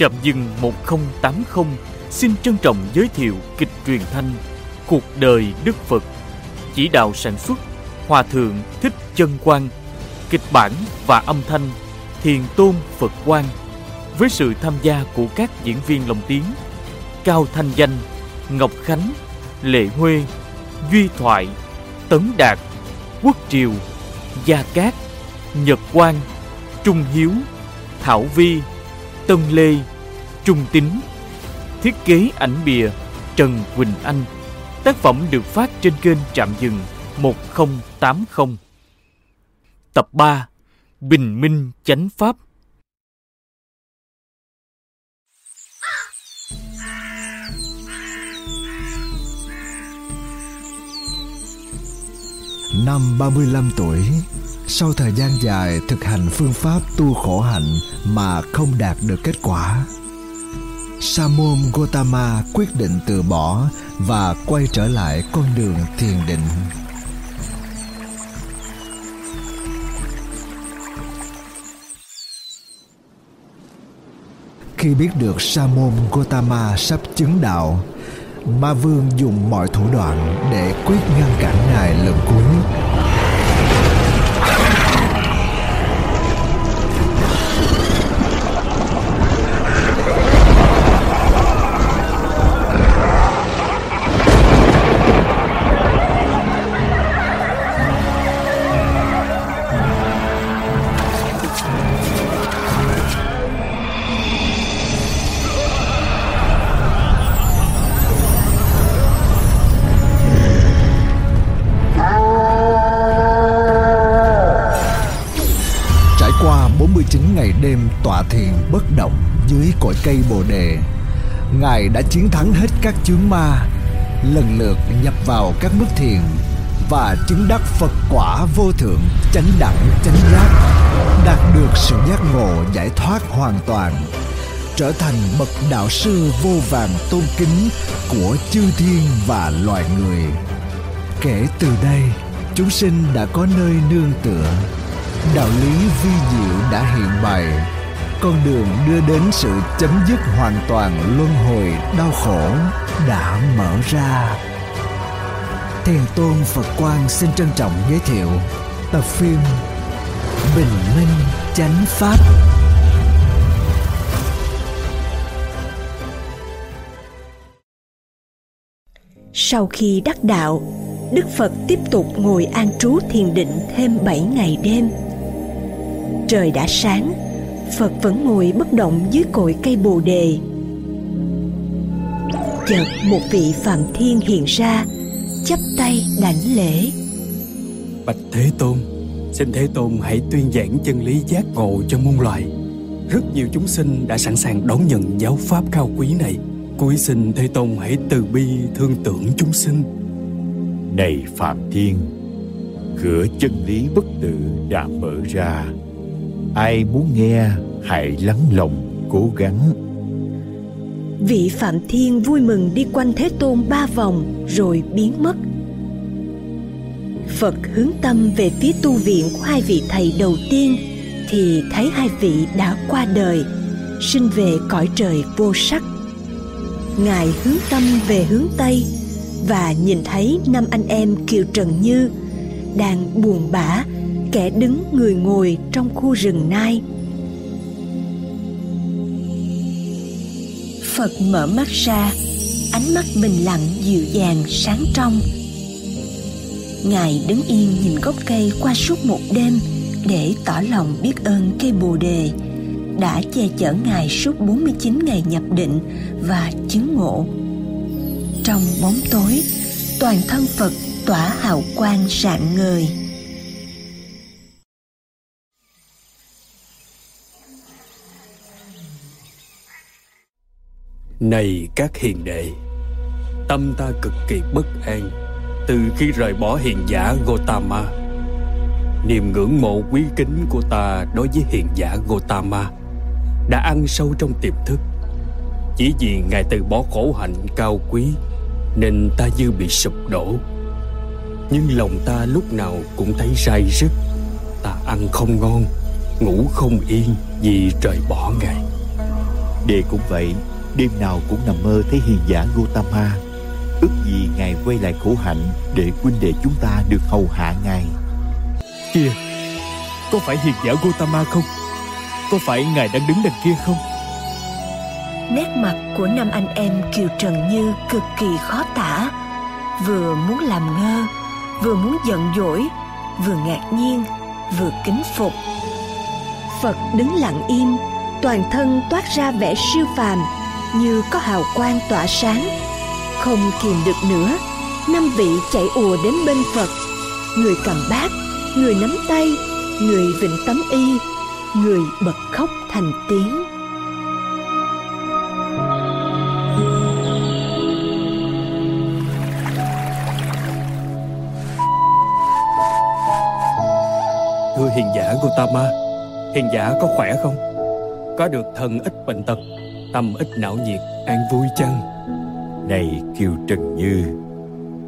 Trạm dừng 1080 xin trân trọng giới thiệu kịch truyền thanh Cuộc đời Đức Phật. Chỉ đạo sản xuất, Hòa Thượng Thích Chân Quang. Kịch bản và âm thanh Thiền Tôn Phật Quang. Với sự tham gia của các diễn viên lồng tiếng Cao Thanh Danh, Ngọc Khánh, Lệ Huê, Duy Thoại, Tấn Đạt, Quốc Triều, Gia Cát, Nhật Quang, Trung Hiếu, Thảo Vi, Tân Lê Trung tính Thiết kế ảnh bìa Trần Quỳnh Anh. Tác phẩm được phát trên kênh Trạm Dừng 1080 Tập 3 Bình Minh Chánh Pháp. Năm 35 tuổi, sau thời gian dài thực hành phương pháp tu khổ hạnh mà không đạt được kết quả, Sa môn Gotama quyết định từ bỏ và quay trở lại con đường thiền định. Khi biết được Sa môn Gotama sắp chứng đạo, Ma Vương dùng mọi thủ đoạn để quyết ngăn cản ngài lần cuối. Đêm tọa thiền bất động dưới cội cây Bồ đề, Ngài đã chiến thắng hết các chướng ma, lần lượt nhập vào các bước thiền và chứng đắc Phật quả vô thượng chánh đẳng chánh giác, đạt được sự giác ngộ giải thoát hoàn toàn, trở thành bậc đạo sư vô vàng tôn kính của chư thiên và loài người. Kể từ đây, chúng sinh đã có nơi nương tựa đạo lý vi diệu đã hiện bày. Con đường đưa đến sự chấm dứt hoàn toàn luân hồi đau khổ đã mở ra. Thiền tôn phật quang xin trân trọng giới thiệu tập phim bình minh chánh pháp. Sau khi đắc đạo, Đức Phật tiếp tục ngồi an trú thiền định thêm 7 ngày đêm. Trời đã sáng, Phật vẫn ngồi bất động dưới cội cây bồ đề. Chợt một vị Phạm Thiên hiện ra, chắp tay đảnh lễ. Bạch Thế Tôn, xin Thế Tôn hãy tuyên giảng chân lý giác ngộ cho muôn loài. Rất nhiều chúng sinh đã sẵn sàng đón nhận giáo pháp cao quý này. Cuối xin Thế Tôn hãy từ bi thương tưởng chúng sinh. Này Phạm Thiên, cửa chân lý bất tử đã mở ra. Ai muốn nghe, hãy lắng lòng, cố gắng. Vị Phạm Thiên vui mừng đi quanh Thế Tôn ba vòng rồi biến mất. Phật hướng tâm về phía tu viện của hai vị thầy đầu tiên thì thấy hai vị đã qua đời, sinh về cõi trời vô sắc. Ngài hướng tâm về hướng Tây và nhìn thấy năm anh em Kiều Trần Như đang buồn bã, kẻ đứng người ngồi trong khu rừng nai. Phật mở mắt ra, ánh mắt bình lặng dịu dàng sáng trong. Ngài đứng yên nhìn gốc cây qua suốt một đêm để tỏ lòng biết ơn cây Bồ đề đã che chở Ngài suốt 49 ngày nhập định và chứng ngộ. Trong bóng tối, toàn thân Phật tỏa hào quang rạng ngời. Này các hiền đệ, tâm ta cực kỳ bất an từ khi rời bỏ hiền giả Gotama. Niềm ngưỡng mộ quý kính của ta đối với hiền giả Gotama đã ăn sâu trong tiềm thức. Chỉ vì Ngài từ bỏ khổ hạnh cao quý nên ta như bị sụp đổ. Nhưng lòng ta lúc nào cũng thấy say rứt. Ta ăn không ngon, ngủ không yên vì rời bỏ Ngài. Đệ cũng vậy Đêm nào cũng nằm mơ thấy hiền giả Gotama Ước gì Ngài quay lại khổ hạnh Để huynh đệ chúng ta được hầu hạ Ngài. Kìa Có phải hiền giả Gotama không? Có phải Ngài đang đứng đằng kia không? Nét mặt của năm anh em Kiều Trần Như cực kỳ khó tả. Vừa muốn làm ngơ Vừa muốn giận dỗi Vừa ngạc nhiên Vừa kính phục. Phật đứng lặng im Toàn thân toát ra vẻ siêu phàm như có hào quang tỏa sáng. Không kìm được nữa, Năm vị chạy ùa đến bên Phật. Người cầm bát, Người nắm tay, Người vịnh tấm y, Người bật khóc thành tiếng. Thưa hiền giả Gotama, Hiền giả có khỏe không? Có được thần ít bệnh tật. Tâm ít não nhiệt, An vui chăng? Này Kiều Trần Như,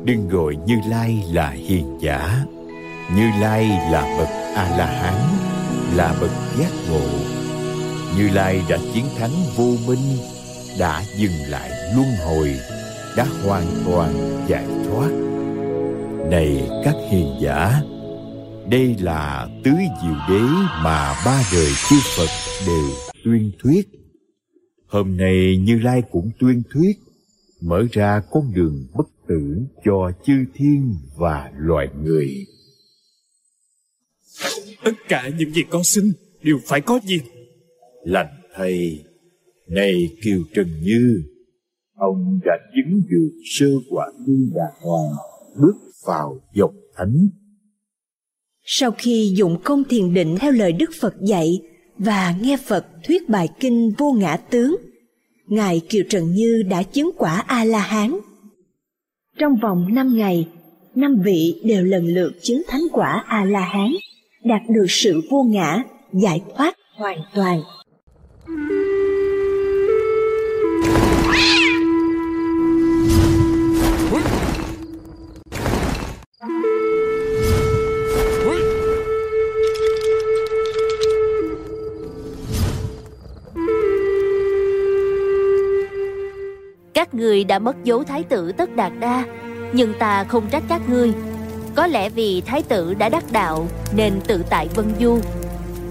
Đừng gọi Như Lai là hiền giả. Như Lai là bậc A-la-hán, Là bậc giác ngộ. Như Lai đã chiến thắng vô minh, Đã dừng lại luân hồi, Đã hoàn toàn giải thoát. Này các hiền giả, Đây là tứ diệu đế mà ba đời chư Phật đều tuyên thuyết. Hôm nay Như Lai cũng tuyên thuyết Mở ra con đường bất tử cho chư thiên và loài người. Tất cả những gì con xin Đều phải có gì? Lành thầy này kiều trần như ông đã chứng được sơ quả tư đà hoàng bước vào dòng thánh. Sau khi dụng công thiền định theo lời Đức Phật dạy và nghe Phật thuyết bài kinh vô ngã tướng, Ngài Kiều Trần Như đã chứng quả A-la-hán. Trong vòng năm ngày, năm vị đều lần lượt chứng thánh quả A-la-hán, đạt được sự vô ngã, giải thoát hoàn toàn. Các ngươi đã mất dấu thái tử Tất Đạt Đa, nhưng ta không trách các ngươi. Có lẽ vì thái tử đã đắc đạo nên tự tại vân du.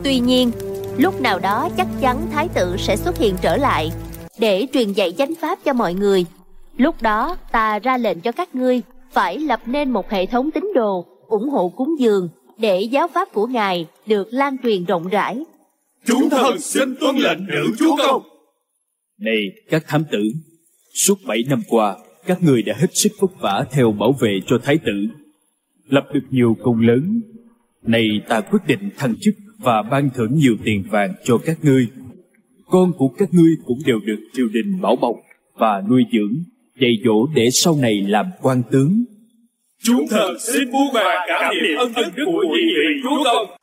Tuy nhiên, lúc nào đó chắc chắn thái tử sẽ xuất hiện trở lại để truyền dạy chánh pháp cho mọi người. Lúc đó ta ra lệnh cho các ngươi phải lập nên một hệ thống tín đồ ủng hộ cúng dường để giáo pháp của ngài được lan truyền rộng rãi. Chúng thần xin tuân lệnh nữ chúa công. Này các thám tử Suốt 7 năm qua, Các người đã hết sức vất vả theo bảo vệ cho thái tử. Lập được nhiều công lớn. Này ta quyết định thăng chức Và ban thưởng nhiều tiền vàng cho các ngươi. Con của các ngươi cũng đều được triều đình bảo bọc Và nuôi dưỡng, Dạy dỗ để sau này làm quan tướng. Chúng thần xin muôn bà cảm niệm ân đức của nhị vị chúa công.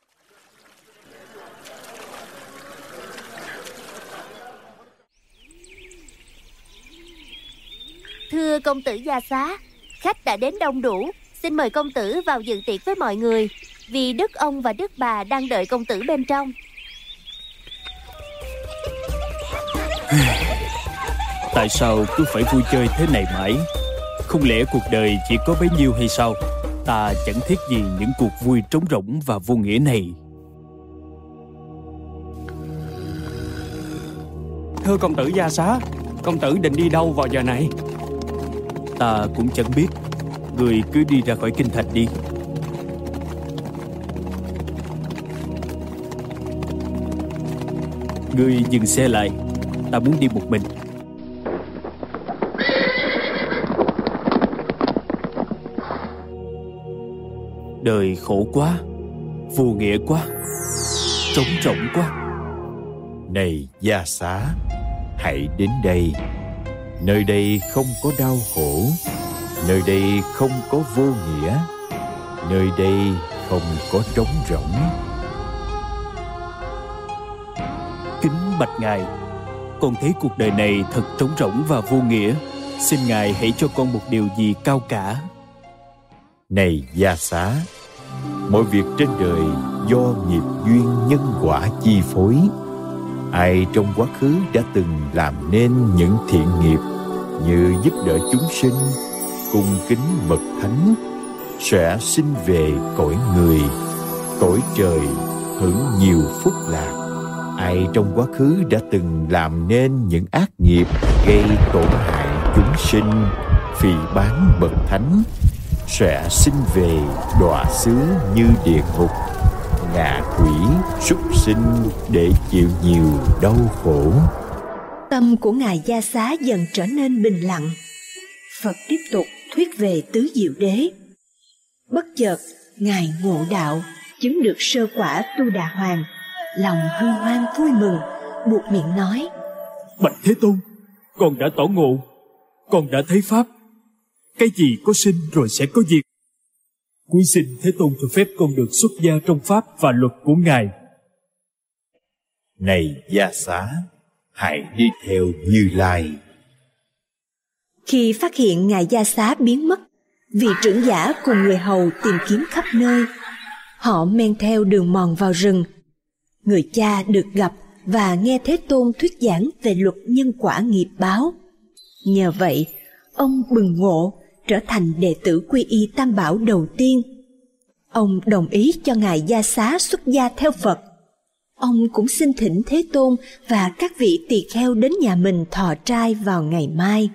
Thưa công tử gia xá, khách đã đến đông đủ, xin mời công tử vào dự tiệc với mọi người, vì đức ông và đức bà đang đợi công tử bên trong. Tại sao cứ phải vui chơi thế này mãi? Không lẽ cuộc đời chỉ có bấy nhiêu hay sao? Ta chẳng thiết gì những cuộc vui trống rỗng và vô nghĩa này. Thưa công tử gia xá Công tử định đi đâu vào giờ này Ta cũng chẳng biết. Người cứ đi ra khỏi kinh thành đi. Người dừng xe lại. Ta muốn đi một mình. Đời khổ quá, Vô nghĩa quá, Trống rỗng quá. Này gia xá, hãy đến đây nơi đây không có đau khổ, nơi đây không có vô nghĩa, nơi đây không có trống rỗng. Kính bạch ngài, Con thấy cuộc đời này thật trống rỗng và vô nghĩa. Xin ngài hãy cho con một điều gì cao cả. Này gia xá, mọi việc trên đời do nghiệp duyên nhân quả chi phối ai trong quá khứ đã từng làm nên những thiện nghiệp như giúp đỡ chúng sinh, cung kính bậc thánh, sẽ sinh về cõi người, cõi trời, hưởng nhiều phúc lạc. Ai trong quá khứ đã từng làm nên những ác nghiệp, gây tổn hại chúng sinh, phỉ bán bậc thánh, sẽ sinh về đọa xứ như địa ngục ngạ quỷ súc sinh để chịu nhiều đau khổ. Tâm của ngài gia xá dần trở nên bình lặng. Phật tiếp tục thuyết về tứ diệu đế. Bất chợt ngài ngộ đạo chứng được sơ quả tu đà hoàng. Lòng hân hoan vui mừng buộc miệng nói bạch thế tôn con đã tỏ ngộ con đã thấy pháp. Cái gì có sinh rồi sẽ có diệt cuối sinh thế tôn cho phép con được xuất gia trong pháp và luật của ngài. Này gia xá hãy đi theo như lai. Khi phát hiện ngài gia xá biến mất vị trưởng giả cùng người hầu tìm kiếm khắp nơi họ men theo đường mòn vào rừng. Người cha được gặp và nghe thế tôn thuyết giảng về luật nhân quả nghiệp báo. Nhờ vậy ông bừng ngộ trở thành đệ tử quy y tam bảo đầu tiên. Ông đồng ý cho ngài gia xá xuất gia theo phật. Ông cũng xin thỉnh thế tôn và các vị tỳ kheo đến nhà mình thọ trai vào ngày mai.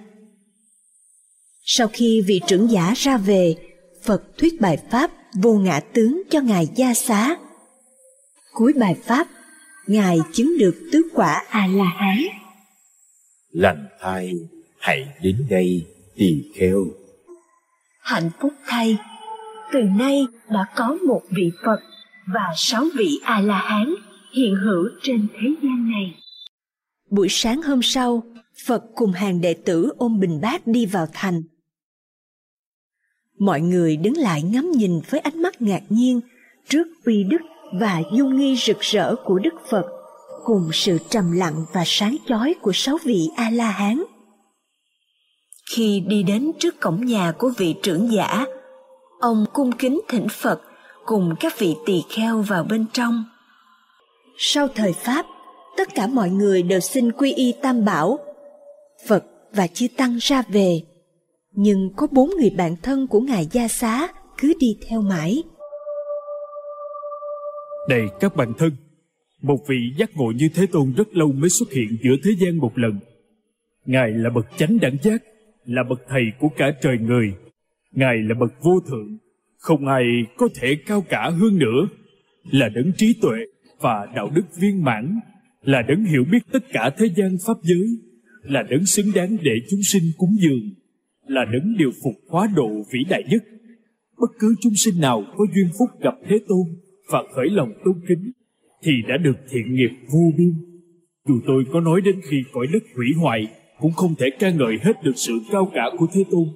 Sau khi vị trưởng giả ra về, phật thuyết bài pháp vô ngã tướng cho ngài gia xá. Cuối bài pháp, ngài chứng được tứ quả a la hán lành thai, hãy đến đây, tỳ kheo hạnh phúc thay. Từ nay đã có một vị phật và sáu vị a la hán hiện hữu trên thế gian này. Buổi sáng hôm sau, phật cùng hàng đệ tử ôm bình bát đi vào thành. Mọi người đứng lại ngắm nhìn với ánh mắt ngạc nhiên trước uy đức và dung nghi rực rỡ của đức phật, cùng sự trầm lặng và sáng chói của sáu vị a la hán khi đi đến trước cổng nhà của vị trưởng giả. Ông cung kính thỉnh phật cùng các vị tỳ kheo vào bên trong. Sau thời pháp tất cả mọi người đều xin quy y tam bảo. Phật và chư tăng ra về. Nhưng có bốn người bạn thân của ngài gia xá cứ đi theo mãi. Đây các bạn thân, một vị giác ngộ như Thế Tôn rất lâu mới xuất hiện giữa thế gian một lần. Ngài là bậc chánh đẳng giác, là bậc thầy của cả trời người. Ngài là bậc vô thượng, không ai có thể cao cả hơn nữa. Là đấng trí tuệ và đạo đức viên mãn, là đấng hiểu biết tất cả thế gian pháp giới, là đấng xứng đáng để chúng sinh cúng dường, là đấng điều phục hóa độ vĩ đại nhất. Bất cứ chúng sinh nào có duyên phúc gặp Thế Tôn và khởi lòng tôn kính thì đã được thiện nghiệp vô biên. Dù tôi có nói đến khi cõi đất hủy hoại cũng không thể ca ngợi hết được sự cao cả của Thế Tôn.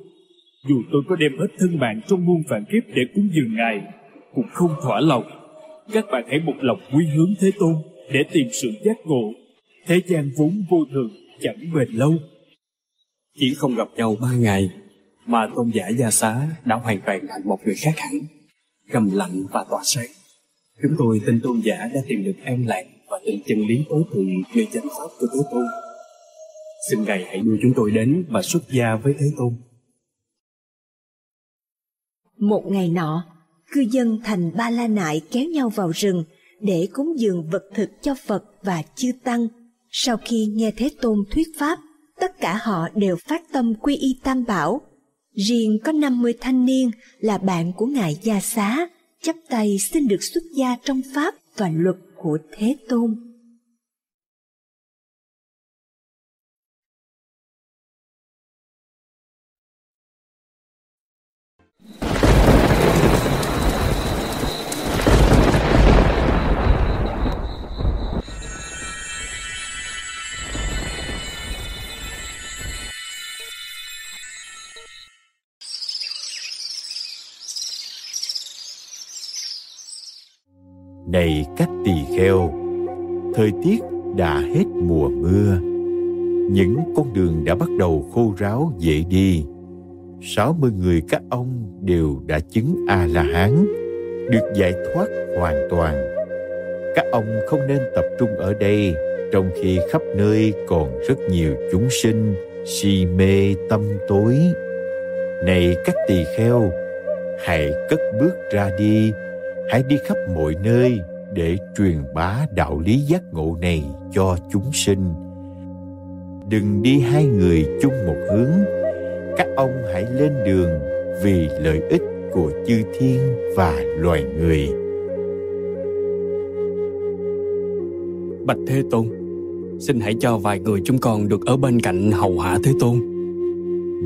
Dù tôi có đem hết thân mạng trong muôn vạn kiếp để cúng dường Ngài, cũng không thỏa lòng. Các bạn hãy một lòng quy hướng Thế Tôn để tìm sự giác ngộ. Thế gian vốn vô thường, chẳng bền lâu. Chỉ không gặp nhau ba ngày, mà tôn giả gia xá đã hoàn toàn thành một người khác hẳn, trầm lặng và tỏa sáng. Chúng tôi tin tôn giả đã tìm được an lạc và tình chân lý tối thượng như chánh pháp của Thế Tôn. Xin Ngài hãy đưa chúng tôi đến và xuất gia với Thế Tôn. một ngày nọ, cư dân thành ba la nại kéo nhau vào rừng để cúng dường vật thực cho phật và chư tăng. Sau khi nghe thế tôn thuyết pháp, tất cả họ đều phát tâm quy y tam bảo. Riêng có 50 thanh niên là bạn của ngài gia xá, chắp tay xin được xuất gia trong pháp và luật của thế tôn. Này các tỳ kheo, thời tiết đã hết mùa mưa. Những con đường đã bắt đầu khô ráo dễ đi. 60 người các ông đều đã chứng A-la-hán, được giải thoát hoàn toàn. Các ông không nên tập trung ở đây trong khi khắp nơi còn rất nhiều chúng sinh si mê tâm tối này các tỳ kheo hãy cất bước ra đi hãy đi khắp mọi nơi để truyền bá đạo lý giác ngộ này cho chúng sinh. Đừng đi hai người chung một hướng. Các ông hãy lên đường vì lợi ích của chư thiên và loài người. Bạch thế tôn xin hãy cho vài người chúng con được ở bên cạnh hầu hạ thế tôn.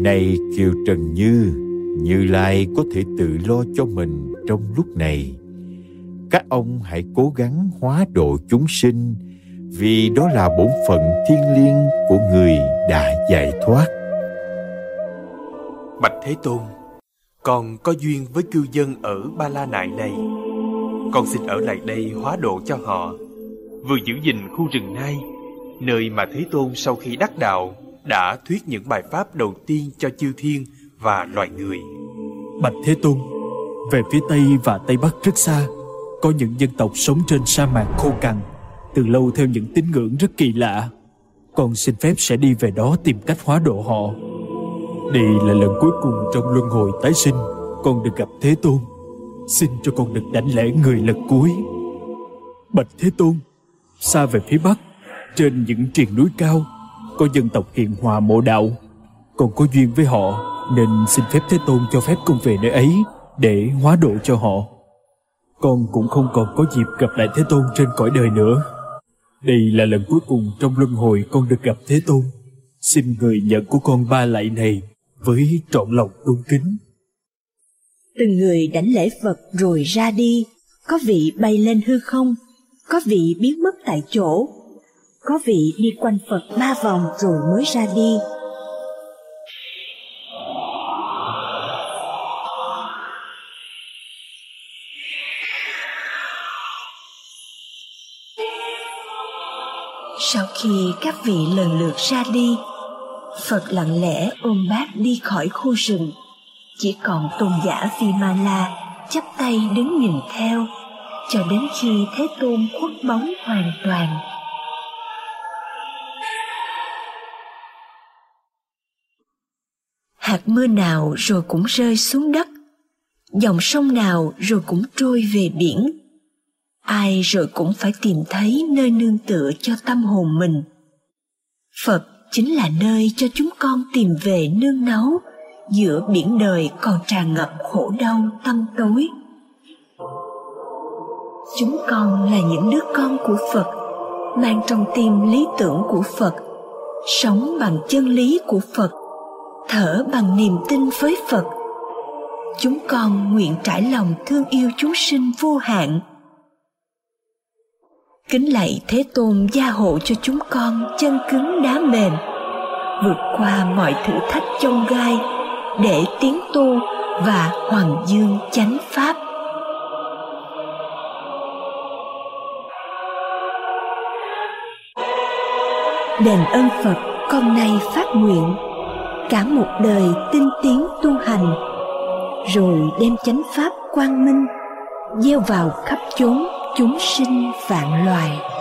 Này kiều trần như như lai có thể tự lo cho mình trong lúc này các ông hãy cố gắng hóa độ chúng sinh vì đó là bổn phận thiêng liêng của người đã giải thoát. Bạch thế tôn con có duyên với cư dân ở ba la nại này. Con xin ở lại đây hóa độ cho họ. Vừa giữ gìn khu rừng nai nơi mà thế tôn sau khi đắc đạo đã thuyết những bài pháp đầu tiên cho chư thiên và loài người. Bạch thế tôn về phía tây và tây bắc rất xa có những dân tộc sống trên sa mạc khô cằn, từ lâu theo những tín ngưỡng rất kỳ lạ. Con xin phép sẽ đi về đó tìm cách hóa độ họ. Đây là lần cuối cùng trong luân hồi tái sinh. Con được gặp thế tôn. Xin cho con được đảnh lễ người lần cuối. Bạch thế tôn, xa về phía bắc, trên những triền núi cao, có dân tộc hiền hòa mộ đạo. Con có duyên với họ, nên xin phép thế tôn cho phép con về nơi ấy để hóa độ cho họ con cũng không còn có dịp gặp lại thế tôn trên cõi đời nữa. Đây là lần cuối cùng trong luân hồi con được gặp thế tôn. Xin người nhận của con ba lại này với trọn lòng tôn kính. Từng người đảnh lễ phật rồi ra đi. Có vị bay lên hư không? Có vị biến mất tại chỗ? Có vị đi quanh phật ba vòng rồi mới ra đi. Sau khi các vị lần lượt ra đi, phật lặng lẽ ôm bát đi khỏi khu rừng. Chỉ còn tôn giả la chắp tay đứng nhìn theo, cho đến khi thế tôn khuất bóng hoàn toàn. Hạt mưa nào rồi cũng rơi xuống đất, dòng sông nào rồi cũng trôi về biển ai rồi cũng phải tìm thấy nơi nương tựa cho tâm hồn mình. Phật chính là nơi cho chúng con tìm về nương náu giữa biển đời còn tràn ngập khổ đau tâm tối. Chúng con là những đứa con của phật, mang trong tim lý tưởng của phật, sống bằng chân lý của phật, thở bằng niềm tin với phật. Chúng con nguyện trải lòng thương yêu chúng sinh vô hạn kính lạy thế tôn gia hộ cho chúng con chân cứng đá mềm, vượt qua mọi thử thách chông gai để tiến tu và hoàng dương chánh pháp. Đền ơn phật con nay phát nguyện, cả một đời tinh tiến tu hành, rồi đem chánh pháp quang minh gieo vào khắp chốn chúng sinh vạn loài.